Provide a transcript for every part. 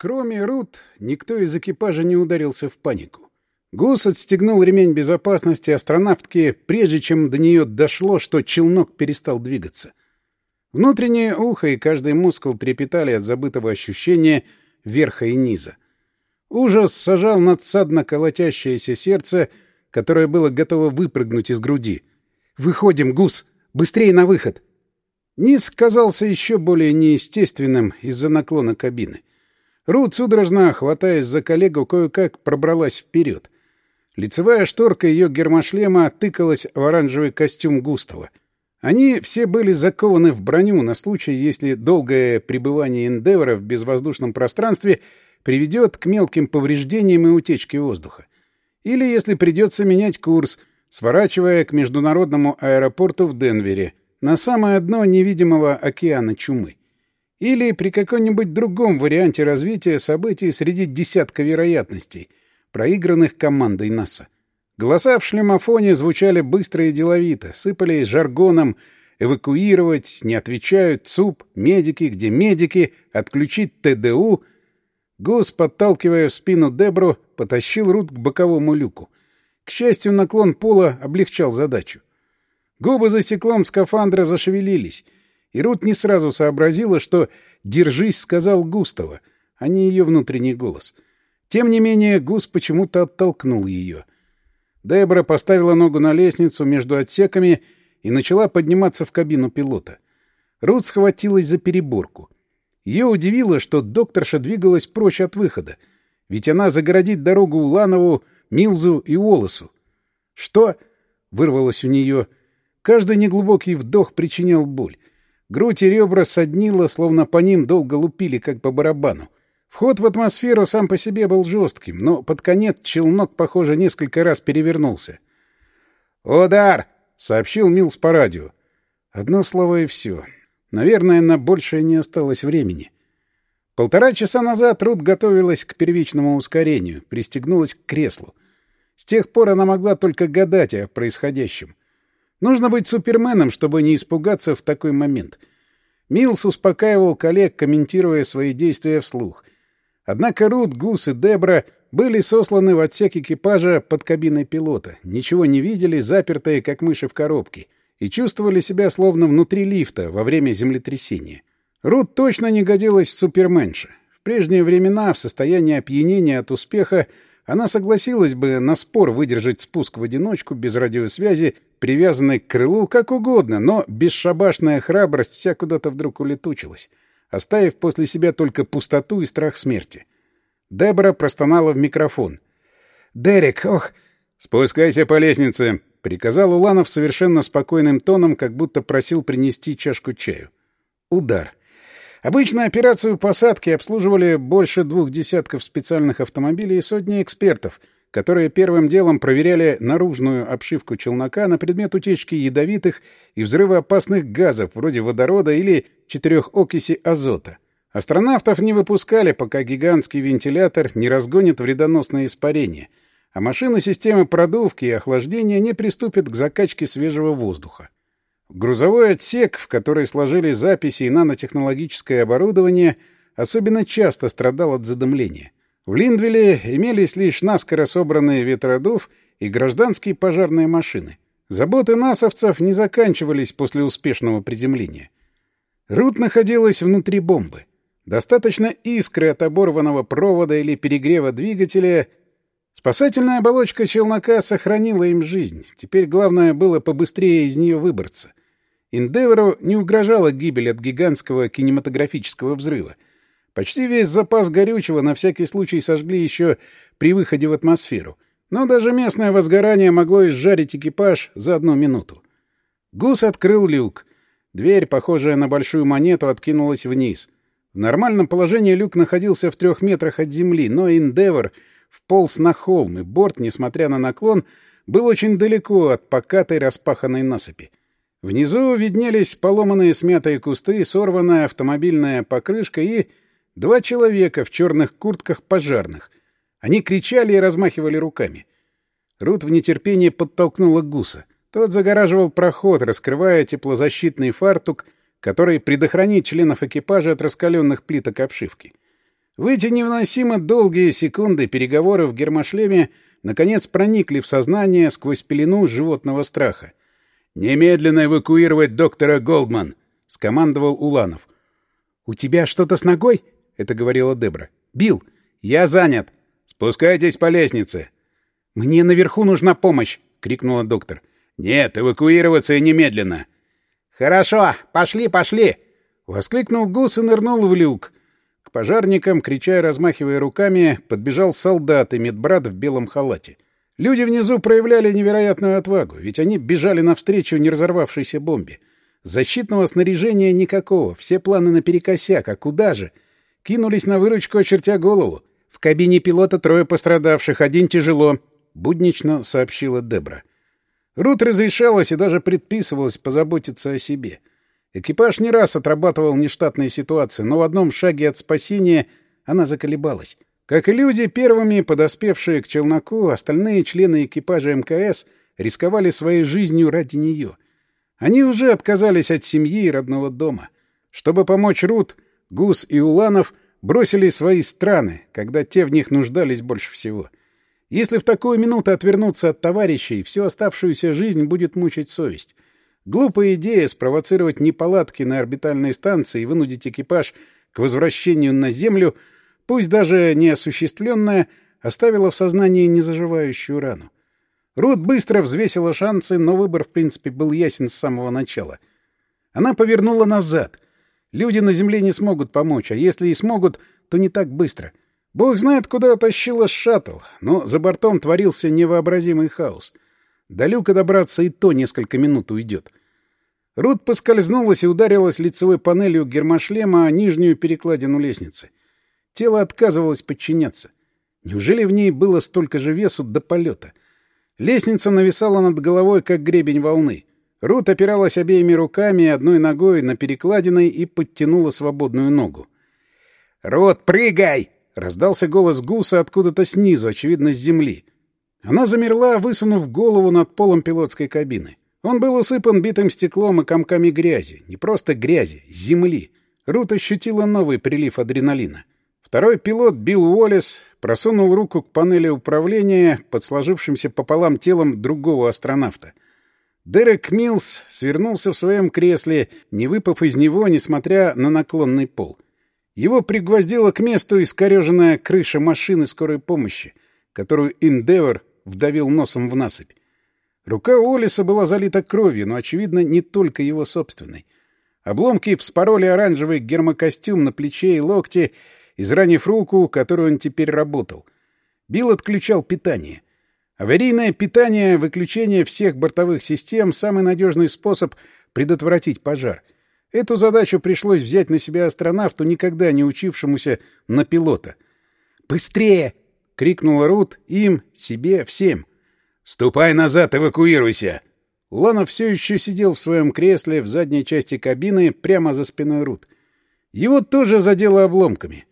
Кроме Рут, никто из экипажа не ударился в панику. Гус отстегнул ремень безопасности астронавтки, прежде чем до нее дошло, что челнок перестал двигаться. Внутреннее ухо и каждый мускул трепетали от забытого ощущения верха и низа. Ужас сажал надсадно колотящееся сердце, которое было готово выпрыгнуть из груди. «Выходим, Гус! Быстрее на выход!» Низ казался еще более неестественным из-за наклона кабины. Рут, судорожно хватаясь за коллегу, кое-как пробралась вперед. Лицевая шторка ее гермошлема тыкалась в оранжевый костюм Густава. Они все были закованы в броню на случай, если долгое пребывание Эндевора в безвоздушном пространстве приведет к мелким повреждениям и утечке воздуха. Или если придется менять курс, сворачивая к международному аэропорту в Денвере, на самое дно невидимого океана чумы. Или при каком-нибудь другом варианте развития событий среди десятка вероятностей, проигранных командой НАСА. Голоса в шлемофоне звучали быстро и деловито, сыпали жаргоном «эвакуировать», «не отвечают», «ЦУП», «медики», «где медики», «отключить ТДУ». Гус, подталкивая в спину Дебру, потащил Рут к боковому люку. К счастью, наклон пола облегчал задачу. Губы за стеклом скафандра зашевелились, и Рут не сразу сообразила, что «держись», — сказал Густава, а не ее внутренний голос. Тем не менее, Гус почему-то оттолкнул ее. Дебра поставила ногу на лестницу между отсеками и начала подниматься в кабину пилота. Рут схватилась за переборку. Ее удивило, что докторша двигалась прочь от выхода, ведь она загородит дорогу Уланову, Милзу и Олосу. «Что?» — вырвалось у нее — Каждый неглубокий вдох причинял боль. Грудь и ребра соднило, словно по ним долго лупили, как по барабану. Вход в атмосферу сам по себе был жестким, но под конец челнок, похоже, несколько раз перевернулся. «Удар!» — сообщил Милс по радио. Одно слово и все. Наверное, на большее не осталось времени. Полтора часа назад Рут готовилась к первичному ускорению, пристегнулась к креслу. С тех пор она могла только гадать о происходящем. Нужно быть суперменом, чтобы не испугаться в такой момент. Милс успокаивал коллег, комментируя свои действия вслух. Однако Рут, Гус и Дебра были сосланы в отсек экипажа под кабиной пилота, ничего не видели, запертые, как мыши в коробке, и чувствовали себя словно внутри лифта во время землетрясения. Рут точно не годилась в суперменше. В прежние времена, в состоянии опьянения от успеха, она согласилась бы на спор выдержать спуск в одиночку без радиосвязи, привязанной к крылу, как угодно, но бесшабашная храбрость вся куда-то вдруг улетучилась, оставив после себя только пустоту и страх смерти. Дебора простонала в микрофон. «Дерек, ох!» «Спускайся по лестнице!» — приказал Уланов совершенно спокойным тоном, как будто просил принести чашку чаю. Удар. Обычно операцию посадки обслуживали больше двух десятков специальных автомобилей и сотни экспертов, которые первым делом проверяли наружную обшивку челнока на предмет утечки ядовитых и взрывоопасных газов вроде водорода или четырехокиси азота. Астронавтов не выпускали, пока гигантский вентилятор не разгонит вредоносное испарение, а машины системы продувки и охлаждения не приступят к закачке свежего воздуха. Грузовой отсек, в который сложили записи и нанотехнологическое оборудование, особенно часто страдал от задымления. В Линдвилле имелись лишь наскоро собранные ветродув и гражданские пожарные машины. Заботы насовцев не заканчивались после успешного приземления. Рут находилась внутри бомбы. Достаточно искры от оборванного провода или перегрева двигателя. Спасательная оболочка челнока сохранила им жизнь. Теперь главное было побыстрее из нее выбраться. Индеверу не угрожала гибель от гигантского кинематографического взрыва. Почти весь запас горючего на всякий случай сожгли еще при выходе в атмосферу. Но даже местное возгорание могло изжарить экипаж за одну минуту. Гус открыл люк. Дверь, похожая на большую монету, откинулась вниз. В нормальном положении люк находился в трех метрах от земли, но Индевор вполз на холм, и борт, несмотря на наклон, был очень далеко от покатой распаханной насыпи. Внизу виднелись поломанные смятые кусты, сорванная автомобильная покрышка и два человека в черных куртках пожарных. Они кричали и размахивали руками. Рут в нетерпении подтолкнула гуса. Тот загораживал проход, раскрывая теплозащитный фартук, который предохранит членов экипажа от раскаленных плиток обшивки. В эти невыносимо долгие секунды переговоры в гермошлеме наконец проникли в сознание сквозь пелену животного страха. «Немедленно эвакуировать доктора Голдман!» — скомандовал Уланов. «У тебя что-то с ногой?» — это говорила Дебра. «Билл, я занят!» «Спускайтесь по лестнице!» «Мне наверху нужна помощь!» — крикнула доктор. «Нет, эвакуироваться немедленно!» «Хорошо, пошли, пошли!» — воскликнул Гус и нырнул в люк. К пожарникам, крича и размахивая руками, подбежал солдат и медбрат в белом халате. Люди внизу проявляли невероятную отвагу, ведь они бежали навстречу не разорвавшейся бомбе. Защитного снаряжения никакого, все планы наперекосяк, а куда же? Кинулись на выручку, очертя голову. В кабине пилота трое пострадавших, один тяжело, — буднично сообщила Дебра. Рут разрешалась и даже предписывалась позаботиться о себе. Экипаж не раз отрабатывал нештатные ситуации, но в одном шаге от спасения она заколебалась. Как и люди, первыми подоспевшие к челноку, остальные члены экипажа МКС рисковали своей жизнью ради нее. Они уже отказались от семьи и родного дома. Чтобы помочь Рут, Гус и Уланов бросили свои страны, когда те в них нуждались больше всего. Если в такую минуту отвернуться от товарищей, всю оставшуюся жизнь будет мучить совесть. Глупая идея спровоцировать неполадки на орбитальной станции и вынудить экипаж к возвращению на Землю, пусть даже неосуществленная, оставила в сознании незаживающую рану. Рут быстро взвесила шансы, но выбор, в принципе, был ясен с самого начала. Она повернула назад. Люди на Земле не смогут помочь, а если и смогут, то не так быстро. Бог знает, куда утащила шаттл, но за бортом творился невообразимый хаос. До люка добраться и то несколько минут уйдет. Рут поскользнулась и ударилась лицевой панелью гермошлема о нижнюю перекладину лестницы. Тело отказывалось подчиняться. Неужели в ней было столько же весу до полета? Лестница нависала над головой, как гребень волны. Рут опиралась обеими руками и одной ногой на перекладиной и подтянула свободную ногу. «Рут, прыгай!» — раздался голос гуса откуда-то снизу, очевидно, с земли. Она замерла, высунув голову над полом пилотской кабины. Он был усыпан битым стеклом и комками грязи. Не просто грязи, земли. Рут ощутила новый прилив адреналина. Второй пилот, Билл Уоллес, просунул руку к панели управления под сложившимся пополам телом другого астронавта. Дерек Милс свернулся в своем кресле, не выпав из него, несмотря на наклонный пол. Его пригвоздила к месту искореженная крыша машины скорой помощи, которую Индевор вдавил носом в насыпь. Рука Уоллеса была залита кровью, но, очевидно, не только его собственной. Обломки вспороли оранжевый гермокостюм на плече и локте, изранив руку, которую он теперь работал. Билл отключал питание. Аварийное питание, выключение всех бортовых систем — самый надежный способ предотвратить пожар. Эту задачу пришлось взять на себя астронавту, никогда не учившемуся на пилота. «Быстрее!» — крикнула Рут им, себе, всем. «Ступай назад, эвакуируйся!» Уланов все еще сидел в своем кресле в задней части кабины, прямо за спиной Рут. Его тоже задело обломками.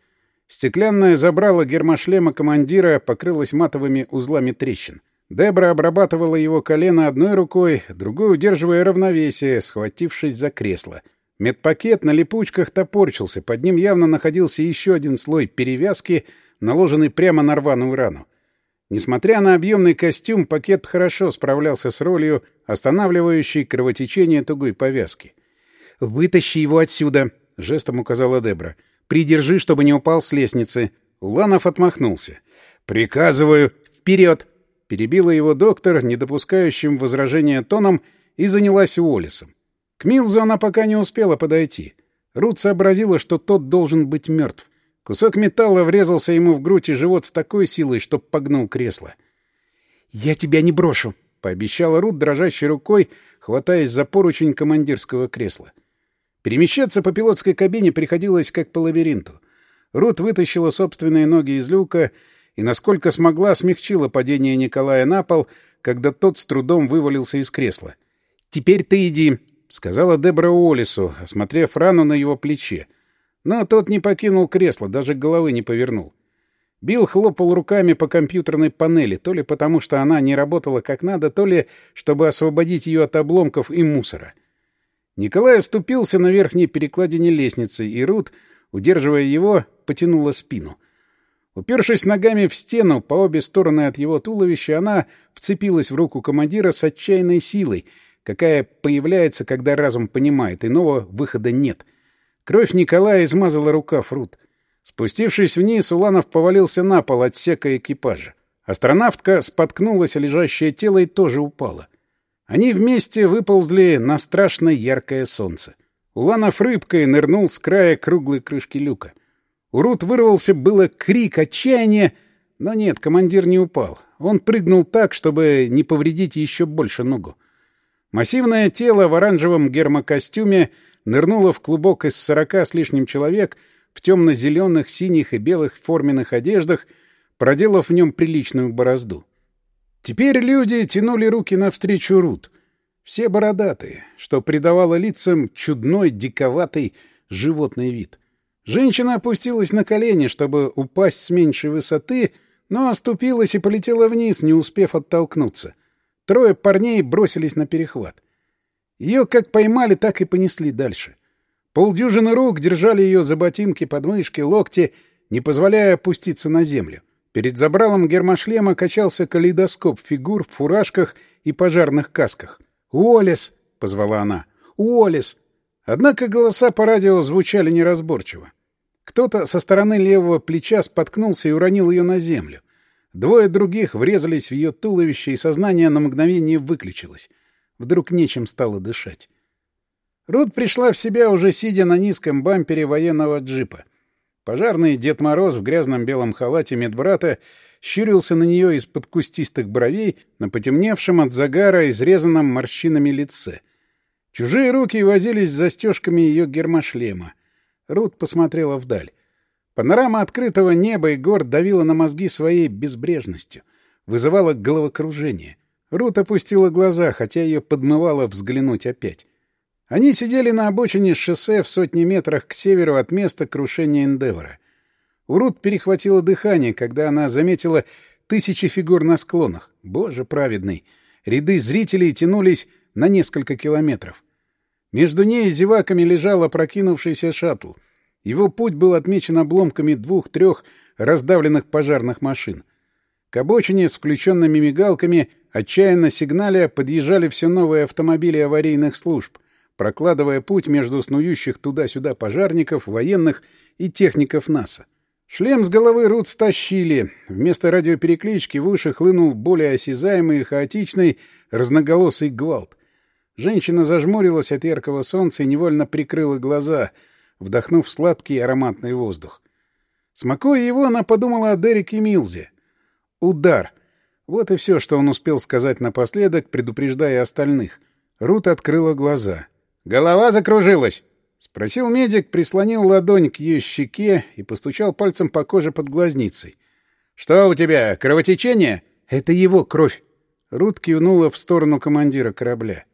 Стеклянное забрало гермошлема командира покрылось матовыми узлами трещин. Дебра обрабатывала его колено одной рукой, другой удерживая равновесие, схватившись за кресло. Медпакет на липучках топорчился, под ним явно находился еще один слой перевязки, наложенный прямо на рваную рану. Несмотря на объемный костюм, пакет хорошо справлялся с ролью, останавливающей кровотечение тугой повязки. «Вытащи его отсюда!» — жестом указала Дебра. «Придержи, чтобы не упал с лестницы». Уланов отмахнулся. «Приказываю вперед!» — перебила его доктор, не допускающим возражения тоном, и занялась Уоллесом. К Милзу она пока не успела подойти. Рут сообразила, что тот должен быть мертв. Кусок металла врезался ему в грудь и живот с такой силой, что погнул кресло. «Я тебя не брошу», — пообещала Рут дрожащей рукой, хватаясь за поручень командирского кресла. Перемещаться по пилотской кабине приходилось как по лабиринту. Рут вытащила собственные ноги из люка и, насколько смогла, смягчила падение Николая на пол, когда тот с трудом вывалился из кресла. «Теперь ты иди», — сказала Дебра Уоллесу, осмотрев рану на его плече. Но тот не покинул кресло, даже головы не повернул. Билл хлопал руками по компьютерной панели, то ли потому, что она не работала как надо, то ли чтобы освободить ее от обломков и мусора. Николай оступился на верхней перекладине лестницы, и Рут Удерживая его, потянула спину. Упершись ногами в стену по обе стороны от его туловища, она вцепилась в руку командира с отчаянной силой, какая появляется, когда разум понимает, иного выхода нет. Кровь Николая измазала рукав Рут. Спустившись вниз, Уланов повалился на пол отсека экипажа. Астронавтка споткнулась о лежащее тело и тоже упала. Они вместе выползли на страшно яркое солнце. Уланов рыбкой нырнул с края круглой крышки люка. У Рут вырвался было крик отчаяния, но нет, командир не упал. Он прыгнул так, чтобы не повредить еще больше ногу. Массивное тело в оранжевом гермокостюме нырнуло в клубок из сорока с лишним человек в темно-зеленых, синих и белых форменных одеждах, проделав в нем приличную борозду. Теперь люди тянули руки навстречу Рут. Все бородатые, что придавало лицам чудной, диковатый животный вид. Женщина опустилась на колени, чтобы упасть с меньшей высоты, но оступилась и полетела вниз, не успев оттолкнуться. Трое парней бросились на перехват. Ее как поймали, так и понесли дальше. Полдюжины рук держали ее за ботинки, подмышки, локти, не позволяя опуститься на землю. Перед забралом гермошлема качался калейдоскоп фигур в фуражках и пожарных касках. «Уоллес!» — позвала она. «Уоллес!» Однако голоса по радио звучали неразборчиво. Кто-то со стороны левого плеча споткнулся и уронил ее на землю. Двое других врезались в ее туловище, и сознание на мгновение выключилось. Вдруг нечем стало дышать. Рут пришла в себя, уже сидя на низком бампере военного джипа — Пожарный Дед Мороз в грязном белом халате медбрата щурился на нее из-под кустистых бровей на потемневшем от загара изрезанном морщинами лице. Чужие руки возились с застежками ее гермошлема. Рут посмотрела вдаль. Панорама открытого неба и гор давила на мозги своей безбрежностью, вызывала головокружение. Рут опустила глаза, хотя ее подмывало взглянуть опять. Они сидели на обочине шоссе в сотни метрах к северу от места крушения Эндевора. Урут перехватило дыхание, когда она заметила тысячи фигур на склонах. Боже праведный! Ряды зрителей тянулись на несколько километров. Между ней и зеваками лежал опрокинувшийся шаттл. Его путь был отмечен обломками двух-трех раздавленных пожарных машин. К обочине с включенными мигалками, отчаянно сигналя, подъезжали все новые автомобили аварийных служб — прокладывая путь между снующих туда-сюда пожарников, военных и техников НАСА. Шлем с головы Рут стащили. Вместо радиопереклички в уши хлынул более осязаемый и хаотичный разноголосый гвалт. Женщина зажмурилась от яркого солнца и невольно прикрыла глаза, вдохнув сладкий ароматный воздух. Смакуя его, она подумала о Дереке Милзе. Удар. Вот и все, что он успел сказать напоследок, предупреждая остальных. Рут открыла глаза. «Голова закружилась!» — спросил медик, прислонил ладонь к ее щеке и постучал пальцем по коже под глазницей. «Что у тебя, кровотечение?» «Это его кровь!» Рут кивнула в сторону командира корабля.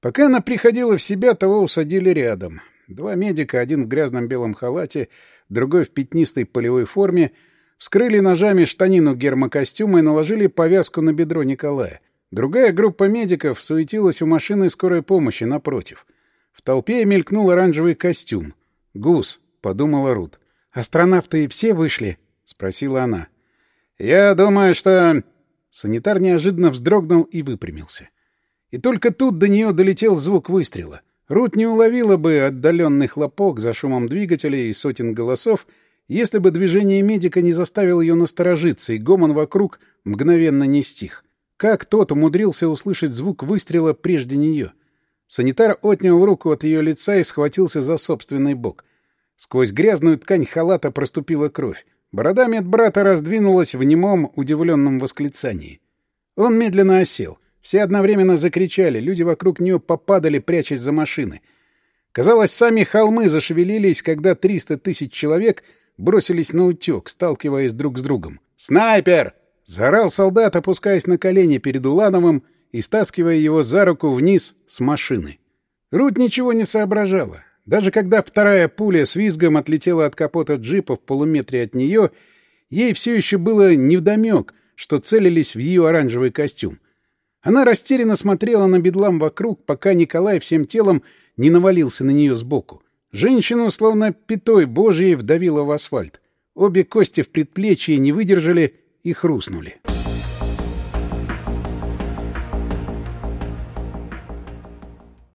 Пока она приходила в себя, того усадили рядом. Два медика, один в грязном белом халате, другой в пятнистой полевой форме, вскрыли ножами штанину гермокостюма и наложили повязку на бедро Николая. Другая группа медиков суетилась у машины скорой помощи напротив. В толпе мелькнул оранжевый костюм. «Гус», — подумала Рут. «Астронавты все вышли?» — спросила она. «Я думаю, что...» Санитар неожиданно вздрогнул и выпрямился. И только тут до нее долетел звук выстрела. Рут не уловила бы отдаленный хлопок за шумом двигателя и сотен голосов, если бы движение медика не заставило ее насторожиться, и гомон вокруг мгновенно не стих. Как тот умудрился услышать звук выстрела прежде нее? — Санитар отнял руку от ее лица и схватился за собственный бок. Сквозь грязную ткань халата проступила кровь. Борода медбрата раздвинулась в немом, удивленном восклицании. Он медленно осел. Все одновременно закричали, люди вокруг нее попадали, прячась за машины. Казалось, сами холмы зашевелились, когда триста тысяч человек бросились на утек, сталкиваясь друг с другом. «Снайпер!» — заорал солдат, опускаясь на колени перед Улановым и стаскивая его за руку вниз с машины. Рут ничего не соображала. Даже когда вторая пуля с визгом отлетела от капота джипа в полуметре от нее, ей все еще было невдомек, что целились в ее оранжевый костюм. Она растерянно смотрела на бедлам вокруг, пока Николай всем телом не навалился на нее сбоку. Женщину словно пятой божьей вдавило в асфальт. Обе кости в предплечье не выдержали и хрустнули.